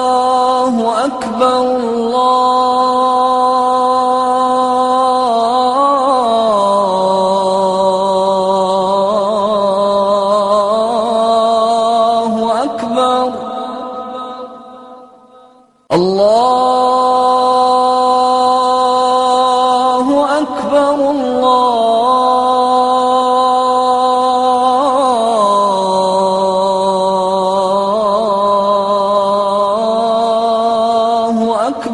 الله أكبر الله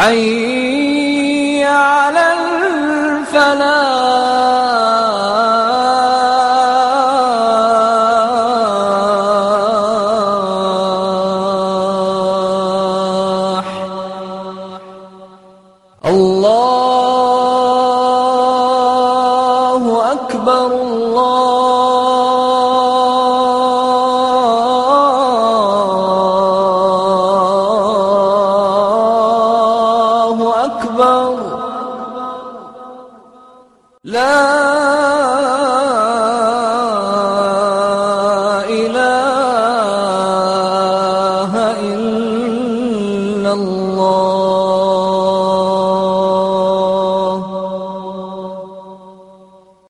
حي على الفلاح. الله الله